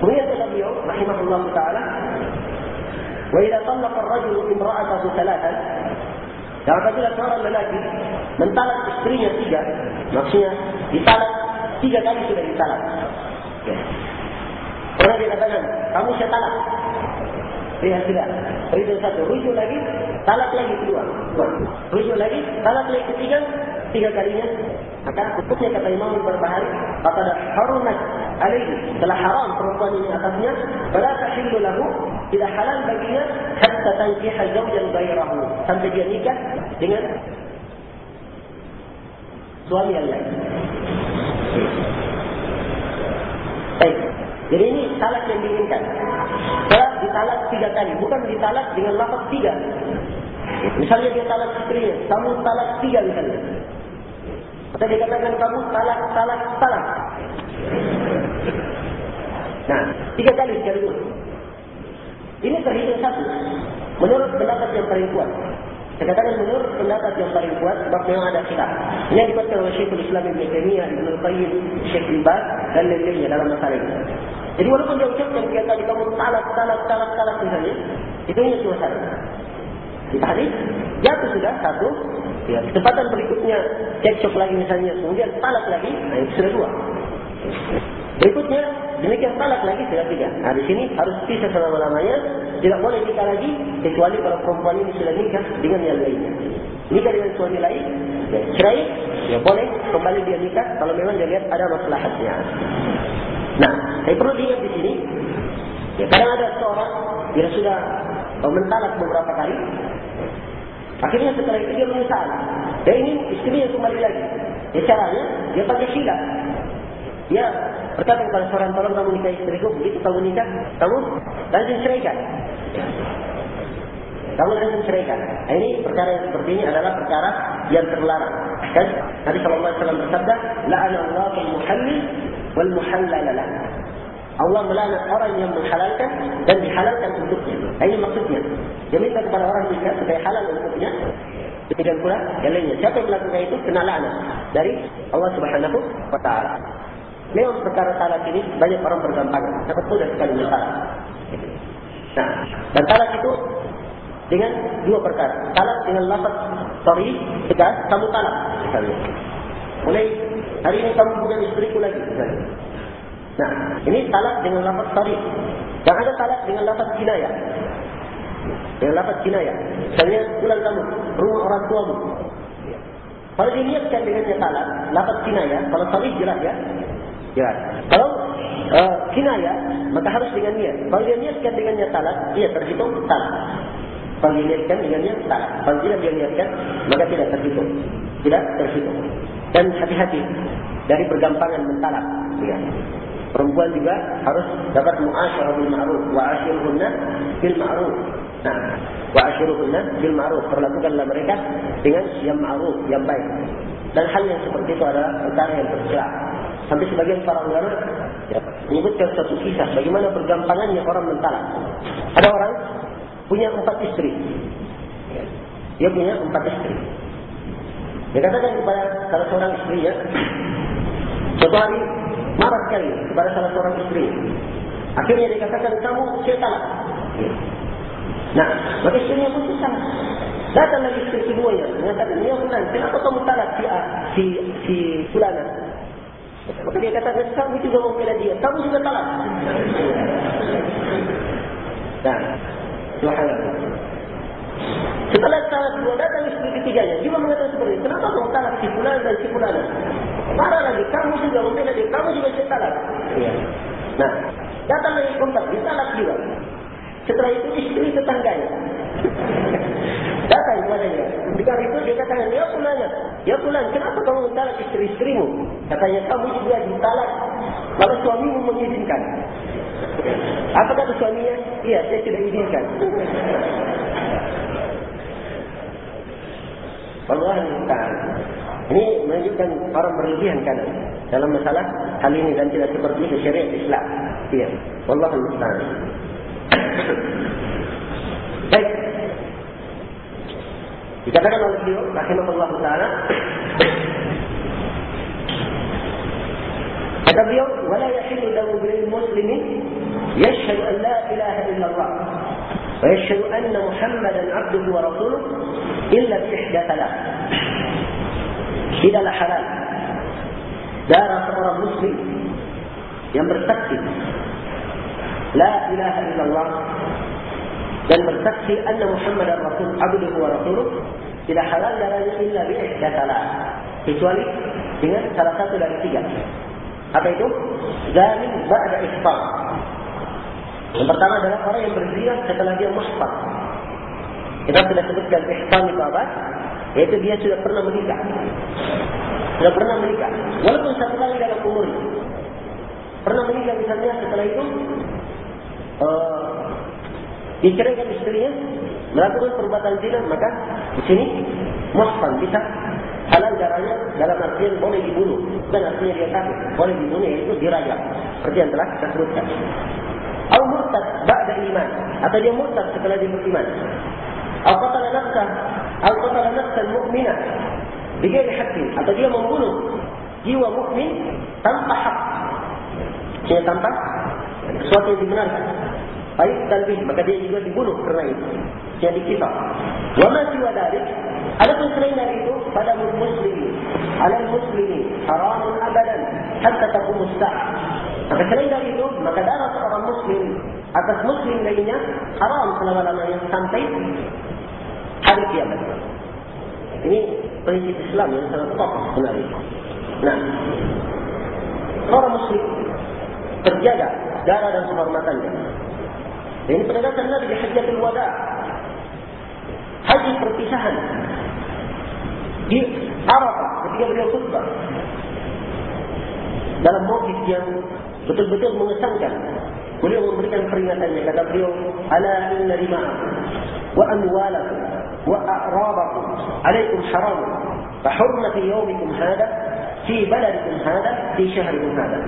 Menyatakan beliau, rahimahullah ta'ala, وَإِذَا طَلَّقَ الرَّجُلُ إِمْرَأَتَهُ ثَلَاثًا Dan apabila seorang lelaki mentalak istrinya tiga, maksudnya ditalak tiga kali sudah ditalak. Ya. Orang dia katakan, kamu saya talak. Lihat tidak. Ritu satu, rujuk lagi, talak lagi kedua. Rujuk lagi, talak lagi ketiga, tiga kalinya. Maka kutubnya kata Imam Al-Barbahari, kata harunat alaihi. Telah haram perempuan ini atasnya. Bala tahillu lahu, tidak halal baginya, hatta tankiha zawjan gairahu. Sampai dia nikah dengan suami yang lain. Baik. Jadi ini talak yang diinginkan. Talak ditalak tiga kali. Bukan ditalak dengan lafaz tiga. Misalnya dia talak istrinya. Kamu talak tiga misalnya. Atau dia katakan kamu talak, talak, talak. Nah, tiga kali sekaligus. Ini terhitung satu. Menurut pendapat yang paling kuat. Saya katakan menurut pendapat yang paling kuat sebab memang ada khilaf. Ini dikuatkan oleh Syekhul Islam Ibn Taimiyah, Ibn Al-Qayyim, Syekh Ibad dan lain-lainnya dalam masalah ini. Jadi walaupun dia ucapkan dia tadi kamu talak, talak, talak, talak misalnya, itu hanya suasana. Kita hadis, jatuh sudah satu, ya, kesempatan berikutnya cekcok lagi misalnya, kemudian talak lagi, nah itu sudah dua. Berikutnya, demikian talak lagi sudah tiga. Nah di sini harus pisah selama-lamanya. Tidak boleh kita lagi, kecuali kalau perempuan ini sudah nikah dengan yang lainnya. Nikah dengan suami lain, ya, cerai, ya boleh kembali dia nikah kalau memang dia lihat ada masalahnya. Nah, saya perlu diingat di sini, ya, kadang ada seorang yang sudah mentalak beberapa kali, akhirnya setelah itu dia menyesal. Dan ini istrinya kembali lagi. Ya caranya, dia pakai silap. Dia berkata kepada seorang tolong kamu nikah istriku, begitu kamu nikah, kamu langsung ceraikan. Kamu langsung ceraikan. Nah, ini perkara yang seperti ini adalah perkara yang terlarang. Kan? Nabi SAW bersabda, La'ana Allah al-muhallil wal-muhallalalah. Allah melaknat orang yang menghalalkan dan dihalalkan untuknya. Nah, ini maksudnya. Dia minta kepada orang nikah supaya halal untuknya. Demikian pula yang lainnya. Siapa yang melakukan itu kena laknat dari Allah Subhanahu wa taala. Memang perkara talak ini banyak orang bergampangan. Sangat mudah sekali mentalak. Nah, dan talak itu dengan dua perkara. Talak dengan lafaz sorry, tegas, kamu talak. Misalnya. Mulai hari ini kamu bukan istriku lagi. Misalnya. Nah, ini talak dengan lafaz sorry. Dan ada talak dengan lafaz kinayah. Dengan lafaz kinayah. Misalnya, bulan kamu, rumah orang tuamu. Kalau diniatkan dengannya talak, lafaz kinayah, kalau sorry jelas ya, Ya. Kalau uh, kinaya, maka harus dengan niat. Kalau dia niatkan dengannya talak, dia terhitung talak. Kalau dia niatkan dengannya talak. Kalau tidak dia niatkan, maka tidak terhitung. Tidak terhitung. Dan hati-hati dari pergampangan mentalak. Ya. Perempuan juga harus dapat mu'asyarah bil ma'ruf. Wa'asyiruhunna bil ma'ruf. Nah, wa'asyiruhunna bil ma'ruf. Perlakukanlah mereka dengan yang ma'ruf, yang baik. Dan hal yang seperti itu adalah perkara yang tersiap. Sampai sebagian para ulama ya, menyebutkan satu kisah bagaimana bergampangannya orang mentalak. Ada orang punya empat istri. Dia punya empat istri. Dia katakan kepada salah seorang istrinya, suatu hari marah sekali kepada salah seorang istri. Akhirnya dia katakan, kamu saya talak. Nah, maka istrinya pun susah. Datang lagi istri keduanya, mengatakan, ya benar, kenapa kamu talak si, si, si fulana? Maka dia kata, kamu juga membela dia. Kamu juga talak. Nah, Subhanallah. Setelah talak dua datang istri ketiganya, juga mengatakan seperti itu. Kenapa kamu talak si fulan dan si fulan? Marah lagi, kamu juga membela dia. Kamu juga saya talak. Ya. Nah, datang lagi kontak, dia talak juga. Setelah itu istri tetangganya. Datang kepadanya. Ketika itu dia katakan, ya pulang, ya pulang. Kenapa kamu mentalak istri-istrimu? Katanya, kamu juga ditalak. Lalu suamimu mengizinkan. Apa kata suaminya? Iya, saya tidak izinkan. Allah Ta'ala. Ini menunjukkan orang berlebihan kan dalam masalah hal ini dan tidak seperti itu syariat Islam. Iya. Allah Ta'ala. Dikatakan oleh beliau, rahimahullah ta'ala, kata beliau, وَلَا يَحِلُّ لَهُ لِلْمُسْلِمِ يَشْهَدُ أَنْ لَا إِلَهَ إِلَّا اللَّهِ ويشهد أن محمدا عبده ورسوله إلا في إحدى ثلاث tidaklah halal darah seorang muslim yang bersaksi la ilaha illallah dan bersaksi anna muhammadar rasul abduhu wa rasuluh tidak halal darahnya illa bi ihda salat kecuali dengan salah satu dari tiga. Apa itu? Zalim ba'da ihfar yang pertama adalah orang yang berzina setelah dia muhfar kita sudah sebutkan ihfar itu apa? Yaitu dia sudah pernah menikah. Sudah pernah menikah. Walaupun satu kali dalam umur. Pernah menikah misalnya setelah itu uh, diceraikan istrinya melakukan perbuatan zina maka di sini muhsan bisa halal darahnya dalam artian boleh dibunuh. Dan artinya dia kafir boleh dibunuh yaitu dirajam. Seperti yang telah kita sebutkan. Atau murtad ba'da iman atau dia murtad setelah dia beriman. Atau qatala nafsah atau qatala nafsal mu'minah bighairi haqqin atau dia membunuh jiwa mukmin tanpa hak. Dia tanpa sesuatu yang dibenarkan baik dan bih maka dia juga dibunuh kerana itu. Jadi kita wa ma siwa dalik ada pun selain dari itu pada muslimin ala muslimin haramun abadan hatta taqum as-sa'ah maka selain dari itu maka darah seorang muslim atas muslim lainnya haram selama-lamanya sampai hari kiamat. Ini prinsip Islam yang sangat kokoh sebenarnya. Nah seorang muslim terjaga darah dan kehormatannya ini penegasan Nabi di Hajjatul Wada. Haji perpisahan. Di Arafah ketika beliau khutbah. Dalam mawkif yang betul-betul mengesankan. Beliau memberikan peringatannya. Kata beliau, Ala inna rima'a wa amwalakum wa a'rabakum alaikum haram. Fahurmati yawmikum hada fi baladikum hada fi syahrikum hada.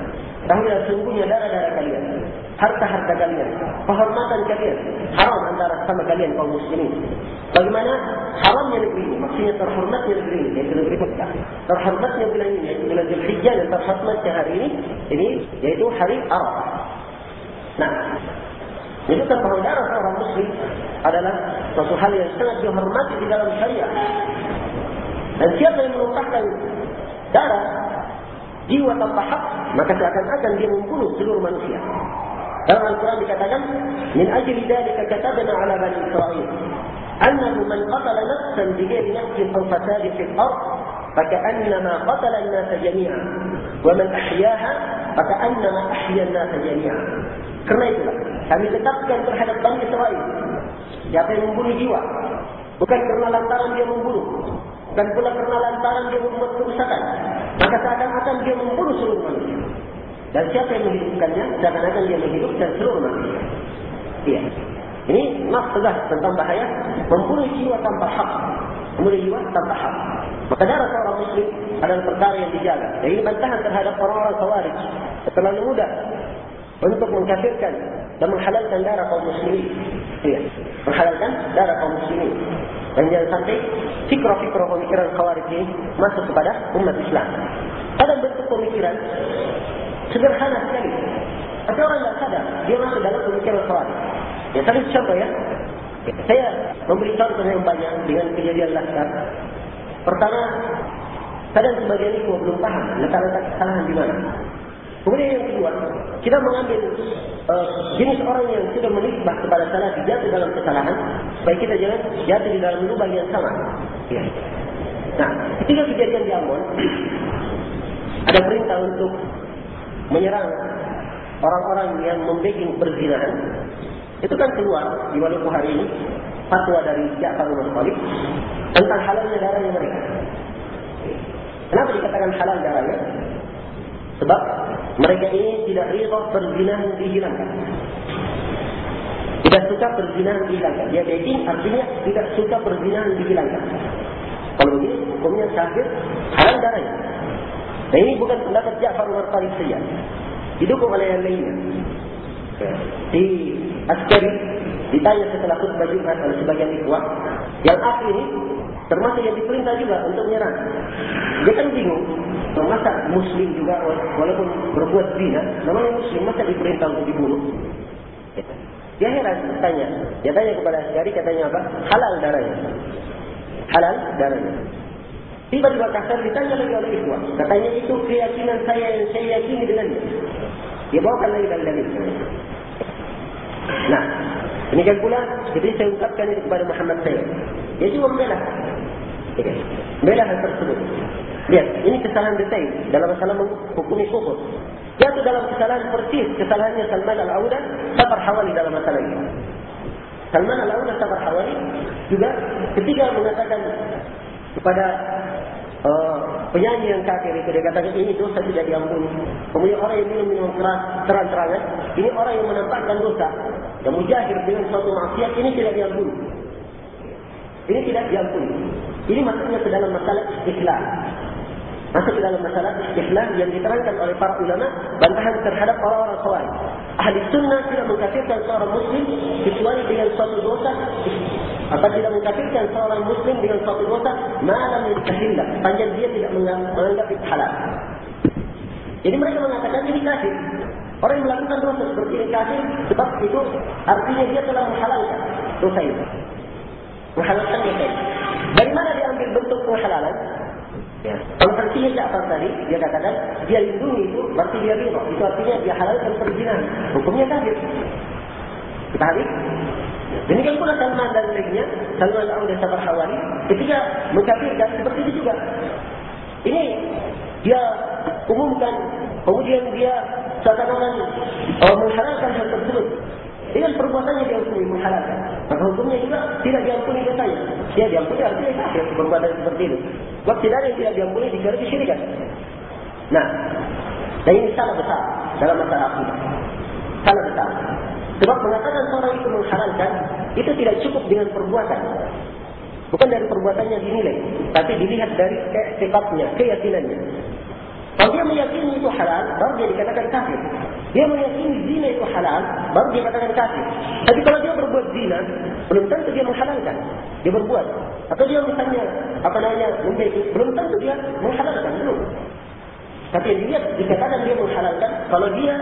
Tahulah sungguhnya darah-darah kalian harta-harta kalian, kehormatan kalian, haram antara sama kalian kaum muslimin. Bagaimana haramnya negeri ini? Maksudnya terhormatnya negeri ini, yaitu negeri Mekah. Terhormatnya bulan ini, yaitu bulan Zulhijjah dan terhormatnya hari ini, ini yaitu hari Arafah. Nah, itu kan darah seorang muslim adalah suatu hal yang sangat dihormati di dalam syariah. Dan siapa yang menumpahkan darah jiwa tanpa hak, maka seakan-akan dia membunuh seluruh manusia. Dalam Al-Quran dikatakan, Min ajli dalika katabna ala bani Israel. Annahu man qatala nafsan bighairi nafsin aw fasadin fil ard, faka'annama qatala an-nasa jami'a. Wa man ahyaha, faka'annama ahya an-nasa kami tetapkan terhadap Bani Israel. Siapa yang membunuh jiwa, bukan kerana lantaran dia membunuh, bukan pula kerana lantaran dia membuat kerusakan, maka seakan-akan dia membunuh seluruh manusia. Dan siapa yang menghidupkannya, seakan-akan dia menghidupkan seluruh manusia. Iya. Ini nak tegas tentang bahaya membunuh jiwa tanpa hak. Membunuh jiwa tanpa hak. Maka darah seorang muslim adalah perkara yang dijaga. Dan ini bantahan terhadap orang-orang khawarij. Terlalu mudah untuk mengkafirkan dan menghalalkan darah kaum muslimin. Iya. Menghalalkan darah kaum muslimin. Dan jangan sampai fikra-fikra pemikiran khawarij ini masuk kepada umat Islam. Ada bentuk pemikiran Sederhana sekali. Tapi orang tidak sadar, dia masuk dalam pemikiran khawarij. Ya, tadi contoh ya. Saya memberi contoh yang banyak dengan kejadian laskar. Pertama, kadang sebagian itu belum paham letak-letak kesalahan di mana. Kemudian yang kedua, kita mengambil uh, jenis orang yang sudah menisbah kepada salah jatuh dalam kesalahan, supaya kita jangan jatuh di dalam lubang yang sama. Ya. Nah, ketika kejadian di Ambon, ada perintah untuk menyerang orang-orang yang membeking perzinahan itu kan keluar di Maluku hari ini fatwa dari Ja'far bin Talib tentang halalnya darahnya mereka. Kenapa dikatakan halal darahnya? Sebab mereka ini tidak rida perzinahan dihilangkan. Tidak suka perzinahan dihilangkan. Dia beking artinya tidak suka perzinahan dihilangkan. Kalau begini, hukumnya syahid halal darahnya. Dan ini bukan pendapat Ja'far bin Talib saja. Didukung oleh yang lainnya. Di Askari ditanya setelah khutbah Jumat oleh sebagian ikhwah, yang akhir ini termasuk yang diperintah juga untuk menyerang. Dia kan bingung, masa muslim juga walaupun berbuat zina, namanya muslim masa diperintah untuk dibunuh. Dia heran tanya. Dia tanya kepada Asyari katanya apa? Halal darahnya. Halal darahnya. Tiba-tiba kasar ditanya lagi oleh ikhwan. Katanya itu keyakinan saya yang saya yakini dengannya. Dia bawakan lagi dari dalil. Nah, ini kan pula, jadi saya ungkapkan itu kepada Muhammad saya. Dia juga membela. Membela hal tersebut. Lihat, ini kesalahan detail dalam masalah menghukumi kufur. Jatuh dalam kesalahan persis kesalahannya Salman Al-Auda sabar hawali dalam masalah ini. Salman Al-Auda sabar hawali juga ketika mengatakan kepada uh, penyanyi yang kafir itu dia katakan ini dosa tidak diampuni. Kemudian orang yang minum minum keras terang-terangan ini orang yang menampakkan dosa yang mujahir dengan suatu maksiat ini tidak diampuni. Ini tidak diampuni. Ini maksudnya ke dalam masalah istiqlal masuk dalam masalah istiqlal yang diterangkan oleh para ulama bantahan terhadap orang-orang khawarij. Ahli sunnah tidak mengkafirkan seorang muslim kecuali dengan suatu dosa tidak mengkafirkan seorang muslim dengan suatu dosa malam mustahillah panjang dia tidak menganggap itu halal. Jadi mereka mengatakan ini kafir. Orang yang melakukan dosa seperti ini kafir sebab itu artinya dia telah menghalalkan dosa itu. Menghalalkan dosa itu. Dari mana diambil bentuk penghalalan? Ya. Kalau artinya Ja'far tadi, dia katakan, dia lindungi itu, berarti dia rima. Itu artinya dia halalkan perzinahan. Hukumnya kafir. Kita hari. Demikian pula Salman dan lainnya, Salman al dan Sabar Hawali, ketika mencapirkan seperti itu juga. Ini dia umumkan, kemudian dia seakan-akan uh, menghalalkan hal tersebut. Dengan perbuatannya dia hukumi menghalalkan. Maka hukumnya juga tidak diampuni dosanya. Dia diampuni artinya kafir perbuatan seperti itu. Sebab tidak ada yang tidak diampuni dikira kesyirikan. Nah, dan ini salah besar dalam masalah akidah. Salah besar. Sebab mengatakan seorang itu menghalalkan, itu tidak cukup dengan perbuatan. Bukan dari perbuatannya dinilai, tapi dilihat dari sifatnya, keyakinannya. Kalau dia meyakini itu halal, baru dia dikatakan kafir. Dia meyakini zina itu halal, baru dia katakan kafir. Tapi kalau dia berbuat zina, belum tentu dia menghalalkan. Dia berbuat. Atau dia misalnya, apa namanya, belum tentu dia menghalalkan. Belum. Tapi dilihat, dikatakan dia menghalalkan, kalau dia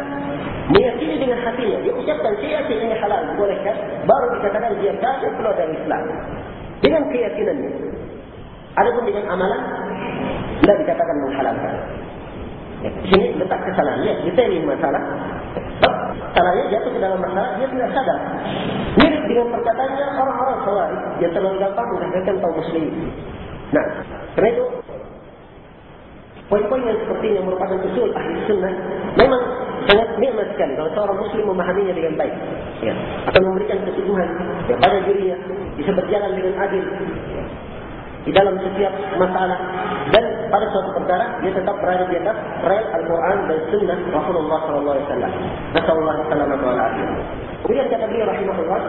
meyakini dengan hatinya, dia ucapkan, yakin ini halal, bolehkan, baru dikatakan dia kafir keluar dari Islam. Dengan keyakinannya. Adapun dengan amalan, tidak dikatakan menghalalkan. Sini letak kesalahannya. Kita ini masalah. Salahnya jatuh ke dalam masalah, dia tidak sadar. Mirip dengan perkataannya orang-orang sawari yang terlalu gampang mengatakan kaum muslim. Nah, karena itu, poin-poin yang seperti ini merupakan usul ahli sunnah. Memang sangat nikmat sekali kalau seorang muslim memahaminya dengan baik. Ya. Atau memberikan kesuguhan kepada dirinya. Bisa berjalan dengan adil di dalam setiap masalah dan pada suatu perkara dia tetap berada di atas rel Al-Quran dan Sunnah Rasulullah Sallallahu Alaihi Wasallam. Nasallallahu Alaihi Wasallam. Kemudian kata beliau rahimahullah.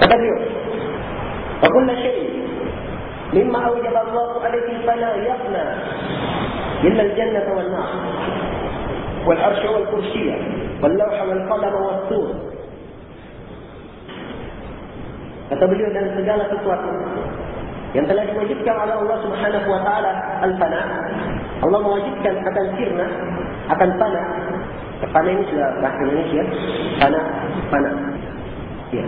Kata beliau, وكل شيء مما أوجب الله عليه فلا يفنى إلا الجنة والنار والعرش والكرسي واللوح والقلم والطور Kata beliau dan segala sesuatu yang telah diwajibkan oleh Allah Subhanahu wa taala al-fana. Allah mewajibkan akan sirna, akan fana. Fana ini sudah bahasa Indonesia, fana, fana. Ya.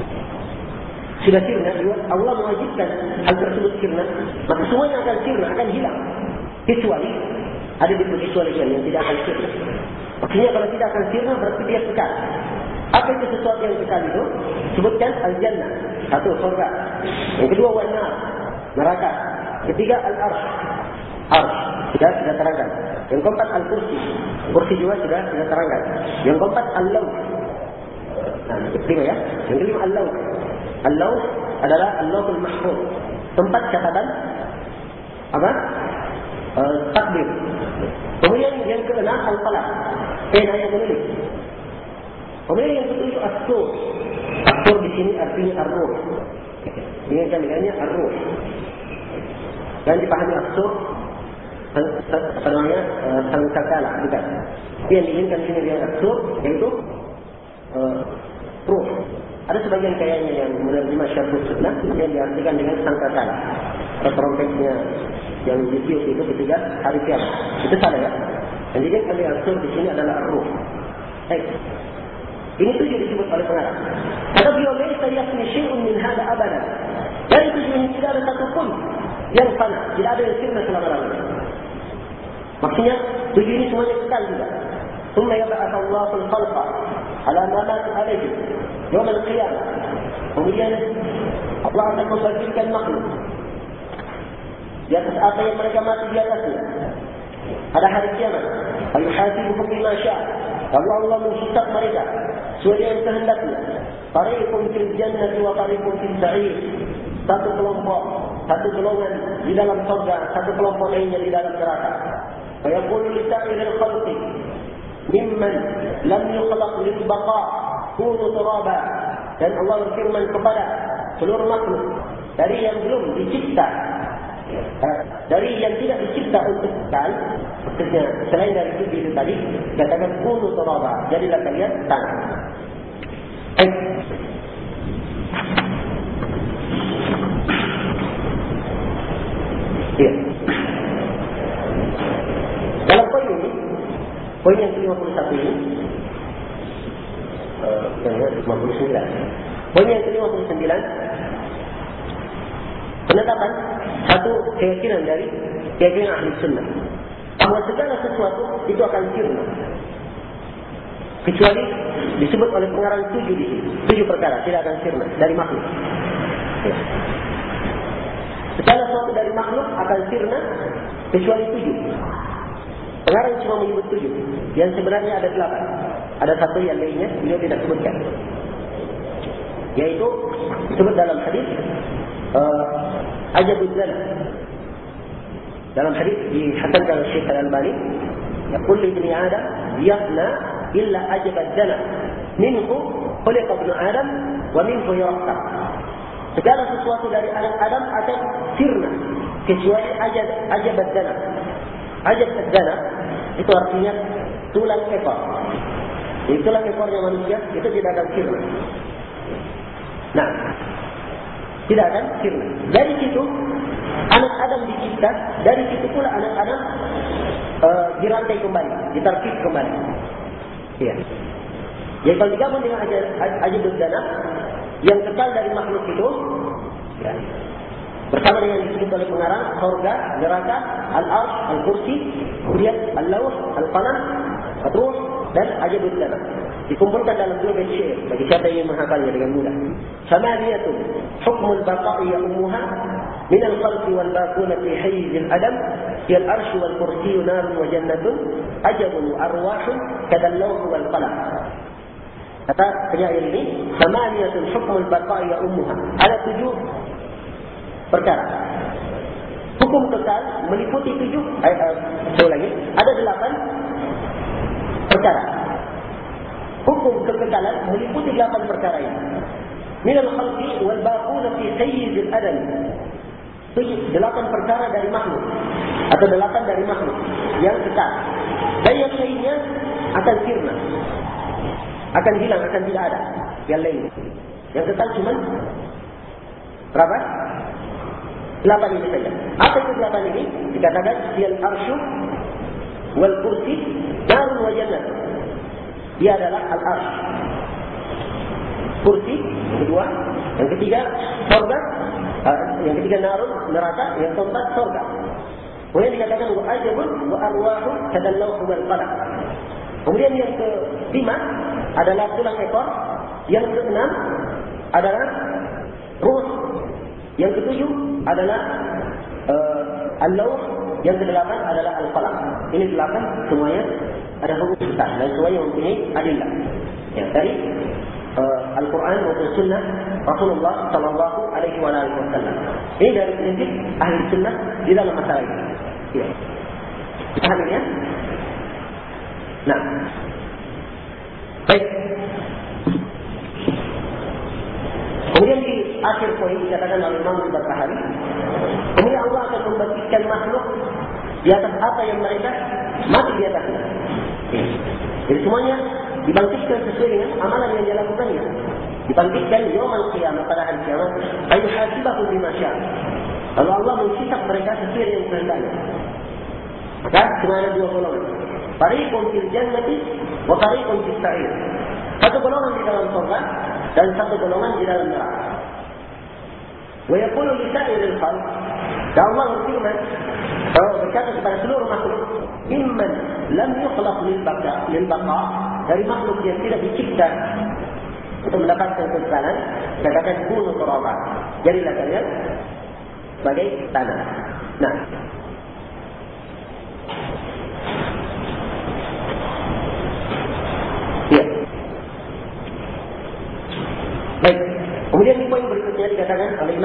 Sudah sirna, Allah mewajibkan hal tersebut sirna, maka semuanya akan sirna, akan hilang. Kecuali ada di kecualian yang tidak akan sirna. Maksudnya kalau tidak akan sirna berarti dia kekal. Apa itu sesuatu yang kekal itu? Sebutkan al-jannah. Satu, surga. Yang kedua, wa'na. Neraka. Ketiga, al-arsh. Arsh. Sudah, sudah terangkan. Yang keempat, al-kursi. Kursi juga sudah, sudah terangkan. Yang keempat, al-law. Nah, kelima ya. Yang kelima, al-law. Al-law adalah al-lawul mahfud. Tempat catatan. Apa? Uh, takbir. Kemudian yang keenam, al-qalam. Pena yang menulis. Kemudian yang ketujuh asur. Asur di sini artinya arruh. Ini kan dengannya arruh. Dan dipahami asur apa namanya eh, sangkakala bukan. Tapi yang diinginkan di sini dengan asur yaitu uh, ruh. Ada sebagian kayaknya yang menerima syarhul sunnah yang diartikan dengan sangkakala. Atau trompetnya yang ditiup itu ketika hari kiamat. Itu salah ya? Yang jadi kali asur di sini adalah ruh. Baik. Ini tujuh disebut oleh pengarang. Kata beliau, Laisa yasmi syai'un min hada abada. Dari tujuh ini tidak ada satu pun yang fana. Tidak ada yang sirna selama-lamanya. Maksudnya, tujuh ini semuanya kekal juga. ثم يبعث الله الخلق على ما مات عليه يوم القيامة kemudian Allah akan membangkitkan makhluk di atas apa yang mereka mati di atasnya pada hari kiamat ayuhasibuhum bima syaa lalu Allah menghisab mereka sesuai yang kehendaknya tariqum fil jannati wa tariqum fil sa'ir satu kelompok satu golongan di dalam surga satu kelompok lainnya di dalam neraka fa yaqulu li sa'iril khalqi lam yukhlaq lil baqa kunu turaba. Dan Allah berfirman kepada seluruh makhluk dari yang belum dicipta dari yang tidak dicipta untuk maksudnya selain dari itu tadi katakan kunu turaba. Jadilah kalian tanah Yeah. Poin yang ke-51 ini uh, eh, 59 Poin yang ke-59 Penetapan Satu keyakinan dari Keyakinan ahli sunnah Bahawa segala sesuatu itu akan sirna Kecuali Disebut oleh pengarang tujuh di sini Tujuh perkara tidak akan sirna Dari makhluk ya. Segala sesuatu dari makhluk akan sirna Kecuali tujuh Pengarang cuma menyebut tujuh. Yang sebenarnya ada delapan. Ada satu yang lainnya, beliau tidak sebutkan. Yaitu, disebut dalam hadis uh, Ajabud Zana. Dalam hadis dihasankan oleh Syekh Al-Albani. Ya kulli ibni Adam yafna illa ajabad zana. Minhu khuliq ibnu Adam wa minhu yuraqqa. Segala sesuatu dari anak Adam akan sirna kecuali ajab ajabad zana. Ajab adzana itu artinya tulang ekor. Jadi tulang ekornya manusia itu tidak akan sirna. Nah, tidak akan sirna. Dari situ anak Adam dicipta, dari situ pula anak Adam uh, dirantai kembali, ditarkib kembali. Ya. Jadi kalau digabung dengan ajab ajab adzana yang kekal dari makhluk itu, ya, bersama dengan disebut oleh pengarang surga, neraka, al-arsh, al-kursi, kemudian al-lawh, al-qalam, al-ruh dan ajabul lana. Dikumpulkan dalam dua syair bagi siapa yang menghafalnya dengan mudah. Samaniyatun hukmul baqa'i ya ummuha min al-khalqi wal baquna fi hayz al-adam fi al-arsh wal kursi nar wa jannatun ajabun arwahun kadal lawh wal qalam. Kata penyair ini, Samaniyatun hukmul baqa'i ya ummuha. Ada tujuh perkara. Hukum kekal meliputi tujuh, eh, eh, ulangi, ada delapan perkara. Hukum kekekalan meliputi delapan perkara ini. Minal khalqi wal baquna fi sayyiz al-adam. Delapan perkara dari makhluk. Atau delapan dari makhluk. Yang kekal. Dan yang lainnya akan sirna. Akan hilang, akan tidak ada. Yang lain. Yang kekal cuma berapa? Delapan ini saja. Apa itu delapan ini? Dikatakan sial arsyu wal kursi darun wa jannah. Dia adalah al arsh. Kursi kedua, yang ketiga surga, uh, yang ketiga narun neraka, yang keempat surga. Kemudian dikatakan wa ajabun wa arwahu kadallahu wal qalam. Kemudian yang kelima adalah tulang ekor, yang keenam adalah ruh, yang ketujuh adalah uh, al-lawh, yang kedelapan adalah al-qalam. Ini delapan semuanya ada hukum besar dan semuanya mempunyai adillah. Ya, dari uh, Al-Quran maupun Sunnah Rasulullah Sallallahu Alaihi Wasallam. Ini dari prinsip ahli Sunnah di dalam masalah ini. Ya. Paham ini ya? Nah, baik. Kemudian di akhir poin dikatakan oleh Imam Al-Bahari. Kemudian Allah akan membangkitkan makhluk di atas apa yang mereka mati di atasnya. Jadi semuanya dibangkitkan sesuai dengan amalan yang dia lakukannya. Dibangkitkan yaumul qiyamah pada hari kiamat. Ayu hasibahu bima syaa. Lalu Allah menghisab mereka sesuai dengan kehendaknya. Dan cuma ada dua golongan. Tariqun fil jannati wa tariqun fis sa'ir. Satu golongan di dalam surga dan satu golongan di dalam neraka. Li sa'iril khalq. Dan Allah berfirman, kalau berkata kepada seluruh makhluk, imman lam yukhlaq lil baqa lil baqa dari makhluk yang tidak dicipta untuk mendapatkan kekekalan, katakan kunu turaba. Jadilah kalian sebagai tanah. Nah,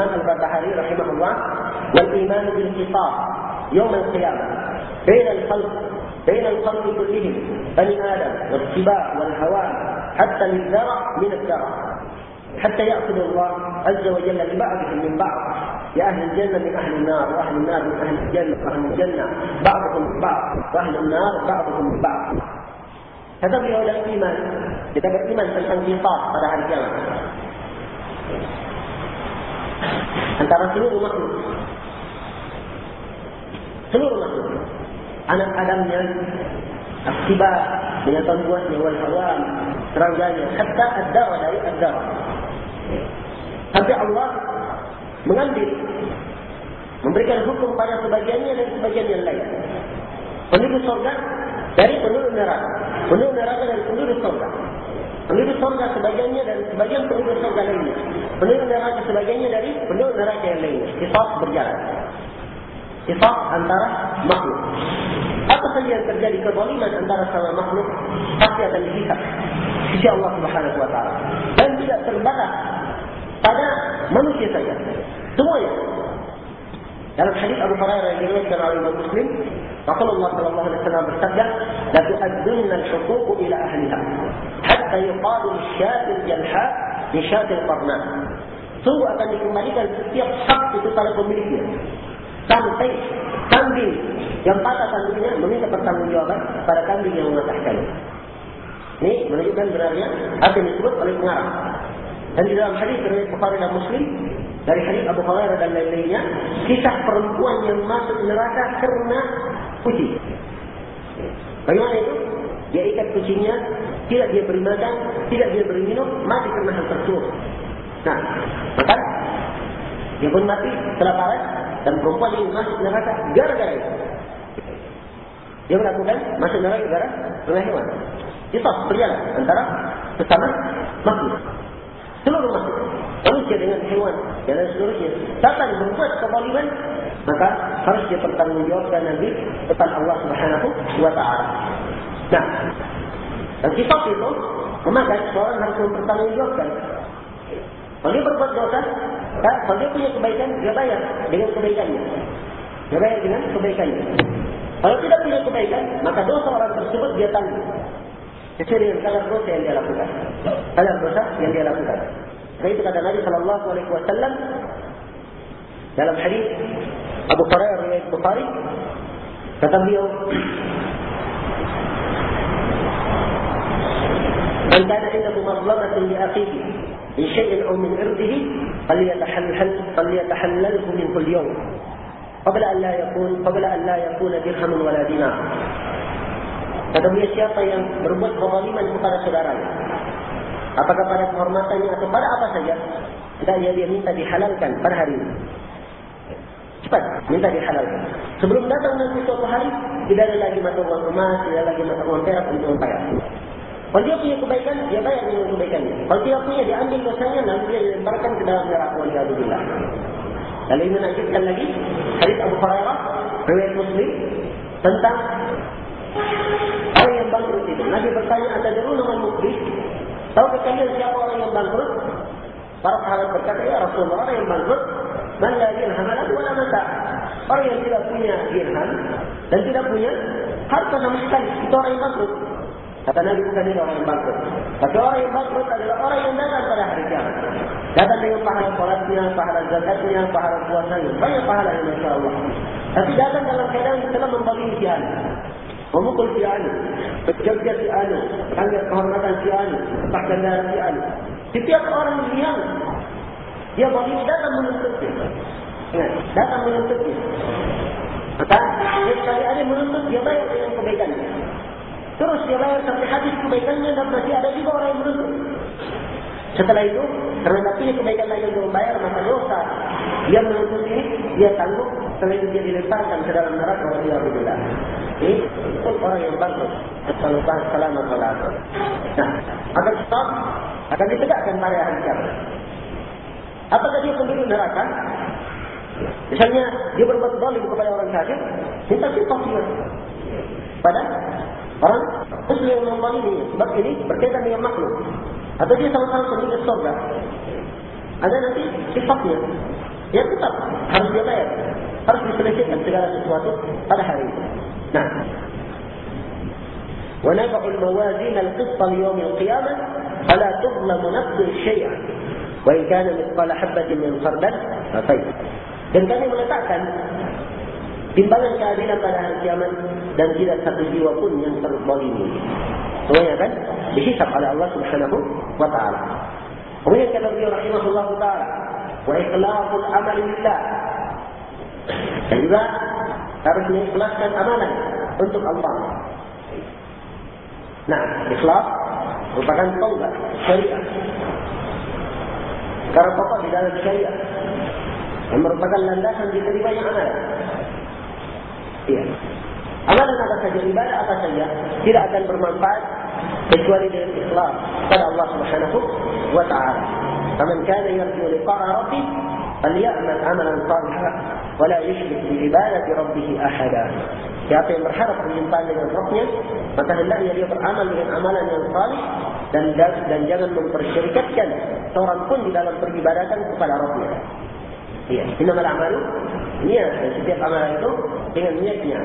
Al-Fatihari rahimahullah wal iman bil qisas يوم القيامة. بين الخلق بين الخلق كلهم بني آدم والسباع والهوان حتى الذرع من الذرع حتى يأخذ الله عز وجل لبعضهم من بعض. يا أهل الجنة من أهل النار وأهل النار من أهل الجنة وأهل الجنة بعضهم من بعض وأهل النار بعضهم من بعض. beliau dalam iman, kita beriman tentang kitab pada hari. Antara seluruh makhluk. Seluruh makhluk. Anak Adamnya, akibat dengan tuan-tuannya, wal hawam, terangganya, hatta ad-dara dari ad-dara. Sampai Allah mengambil, memberikan hukum pada sebagiannya dan sebagian yang lain. Penduduk surga dari penduduk neraka. Penduduk neraka dari penduduk surga. Penduduk surga sebagiannya dan sebagian penduduk surga lainnya. Penduduk neraka sebagiannya dari penduduk neraka yang lainnya. Kisah berjalan. Kisah antara makhluk. Apa saja yang terjadi kezaliman antara sama makhluk pasti akan dihisap. Sisi Allah Subhanahu wa taala. Dan tidak terbatas pada manusia saja. Semuanya. Dalam hadis Abu Hurairah yang diriwayatkan oleh Imam Muslim, Rasulullah sallallahu alaihi wasallam bersabda, "La tu'addunna al-huquq ila ahliha, yuqalu lisyati al-jalha li syati al-qarna." Sungguh akan dikembalikan setiap hak itu pada pemiliknya. Sampai kambing yang patah kambingnya meminta pertanggungjawaban pada kambing yang mematahkan. Ini menunjukkan benarnya apa yang disebut oleh pengarang. Dan di dalam hadis dari Bukhari dan Muslim dari hadis Abu Hurairah dan lain-lainnya kisah perempuan yang masuk neraka karena kucing. Bagaimana itu? Dia ikat kucingnya, tidak dia beri makan, tidak dia beri minum, mati karena hal tersebut. Nah, maka dia pun mati setelah parat dan perempuan ini masuk neraka gara-gara itu. Dia melakukan masuk neraka gara gara hewan. Itu berjalan antara sesama makhluk. Seluruh makhluk manusia dengan hewan dan seluruhnya datang membuat kezaliman maka harus dia bertanggungjawabkan nanti depan Allah Subhanahu wa taala. Nah, dan kisah itu memakai seorang harus mempertanggungjawabkan. Kalau dia berbuat dosa, kan, kalau dia punya kebaikan, dia bayar dengan kebaikannya. Dia bayar dengan kebaikannya. Kalau tidak punya kebaikan, maka dosa orang tersebut dia tanggung. Sesuai dengan kadar dosa yang dia lakukan. Kadar dosa yang dia lakukan. Karena itu kata Nabi Sallallahu Alaihi Wasallam dalam hadis Abu Hurairah riwayat Bukhari kata beliau Man kana indahu mazlamatin li akhihi min shay'in aw min 'irdihi falyatahallal falyatahallalhu min kulli yawm qabla an la yakun qabla an la yakun dirham wala dinar Kata beliau siapa yang berbuat kezaliman kepada saudaranya? Apakah pada kehormatannya atau pada apa saja? Hendaknya dia minta dihalalkan pada hari ini. Cepat minta dihalalkan. Sebelum datang nanti suatu hari tidak ada lagi mata uang emas tidak ada lagi mata uang perak untuk membayar kalau dia punya kebaikan dia bayar dengan kebaikannya kalau tidak punya dia ambil dosanya nanti dia dilemparkan ke dalam neraka waliyadzubillah lalu ini lanjutkan lagi hadis Abu Hurairah riwayat Muslim tentang orang yang bangkrut itu Nabi bertanya ada dulu nama mukri Tahu kalian siapa orang yang bangkrut? Para sahabat berkata, ya Rasulullah, orang yang bangkrut, man la dirham lahu wala mata. Orang yang tidak punya dirham dan tidak punya harta sama sekali, itu orang yang bangkrut. Kata Nabi bukan ini orang yang bangkrut. Tapi orang yang bangkrut adalah orang yang datang pada hari kiamat. Datang dengan pahala sholatnya, pahala zakatnya, pahala puasanya. Banyak pahala yang Masya Allah. Tapi datang dalam keadaan telah membagi ujian memukul si anu, bekerja si anu, tangga kehormatan si anu, tempat kendaraan si anu. Setiap orang yang dia boleh datang menuntutnya. Datang menuntutnya. Maka dia sekali ada menuntut dia bayar dengan kebaikannya. Terus dia bayar sampai habis kebaikannya dan masih ada juga orang yang menuntut. Setelah itu, karena nanti kebaikan lagi untuk membayar, maka dosa yang menuntut ini, dia tanggung, setelah dia dilemparkan ke dalam neraka wa Alhamdulillah. Ini itu orang yang bagus. Assalamualaikum warahmatullahi wabarakatuh. Nah, akan stop, akan ditegakkan pada hari kiamat. Apakah dia penduduk neraka? Misalnya dia berbuat zalim kepada orang kafir, minta sifat dia pada muslim yang menzalimi. Sebab ini berkaitan dengan makhluk. Atau dia sama-sama penduduk surga. Ada nanti sifatnya. Ya tetap harus dia bayar. Harus diselesaikan segala sesuatu pada hari itu. Nah. ونضع الموازين القسط ليوم القيامة فلا تظلم نفس شيئا وإن كان مثقال حبة من خردل فخير dan kami meletakkan timbangan keadilan pada hari kiamat dan tidak satu jiwa pun yang terzalimi. Semuanya kan dihisap oleh Allah Subhanahu wa taala. Kemudian kata beliau rahimahullah taala, wa ikhlasul amal lillah. Dan juga harus mengikhlaskan amalan untuk Allah. Nah, ikhlas merupakan taubat syariah. Karena pokok di dalam syariah yang merupakan landasan diterimanya amalan. Iya. Amalan apa saja, ibadah apa saja, tidak akan bermanfaat kecuali dengan ikhlas kepada Allah Subhanahu wa taala. Faman kana yarju liqa'a rabbih falyamal amalan salihan wa la yushrik bi ibadati rabbih ahada. Siapa yang berharap berjumpa dengan Rabbnya, maka hendaknya dia beramal dengan amalan yang salih dan dan jangan mempersyirikatkan seorang pun di dalam peribadatan kepada Rabbnya. Iya, innamal a'malu niat dan setiap amalan itu dengan niatnya.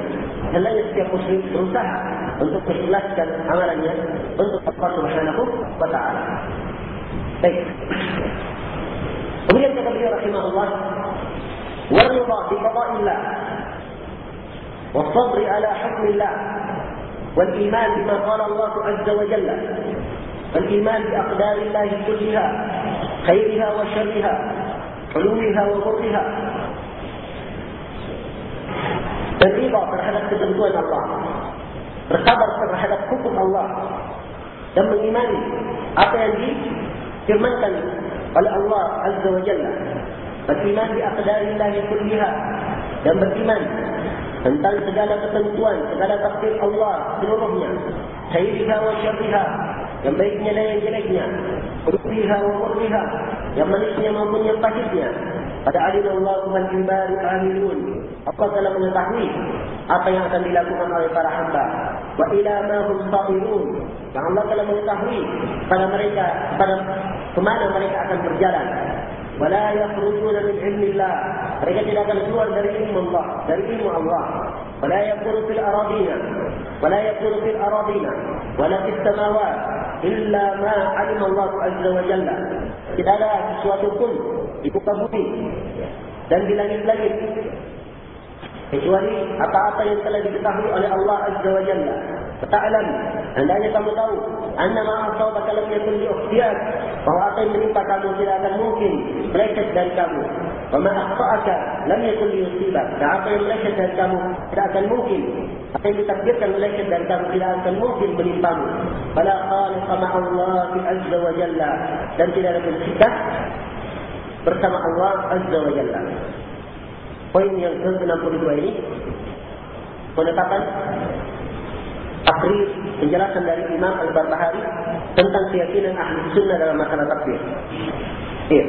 Hendaknya setiap muslim berusaha untuk mengikhlaskan amalannya untuk Allah Subhanahu wa taala. Baik. Kemudian kata beliau rahimahullah, "Wa ridha bi qada'illah wa sabr ala hukmillah wal iman bima qala Allah azza wa jalla wal iman bi aqdarillah peluniha lah wa kurfiha terima terhadap ketentuan Allah. Bersabar terhadap hukum Allah. Dan mengimani apa yang dikirmankan oleh Allah Azza wa Jalla. Beriman di akadarillahi kurfiha dan beriman tentang segala ketentuan segala takdir Allah seluruhnya. Khairiha wa syarriha yang baiknya dan yang jeleknya. Kurfiha wa kurfiha yang manisnya maupun yang pahitnya. Pada alim Allah Tuhan ibadu amilun apa telah mengetahui apa yang akan dilakukan oleh para hamba. Wa ila ma hum sa'irun. Yang Allah telah mengetahui pada mereka pada kemana mereka akan berjalan. Wala yakhrujuna min ilmillah. Mereka tidak akan keluar dari ilmu Allah dari ilmu Allah. Wala yakuru fil aradina. Wala yakuru fil aradina. Wala fis samawat. Illa ma alim Allah azza wa jalla tidak ada sesuatu pun di muka bumi dan di langit-langit kecuali apa-apa yang telah diketahui oleh Allah azza wa jalla. Ta'lam hendaknya kamu tahu anna ma asabaka lam yakun li ikhtiyar bahwa apa yang menimpa kamu tidak akan mungkin meleset dari kamu wa ma akhta'aka lam yakun li yusibak dan apa yang meleset dari kamu tidak akan mungkin. Apa yang ditakdirkan meleset dari kamu tidak akan mungkin menimpamu. Fala khaliqa ma Allah azza wa jalla. Dan tidak ada pencipta bersama Allah azza wa jalla. Poin yang ke-62 ini penetapan takrir penjelasan dari Imam Al-Barbahari tentang keyakinan ahli sunnah dalam masalah takdir. Iya.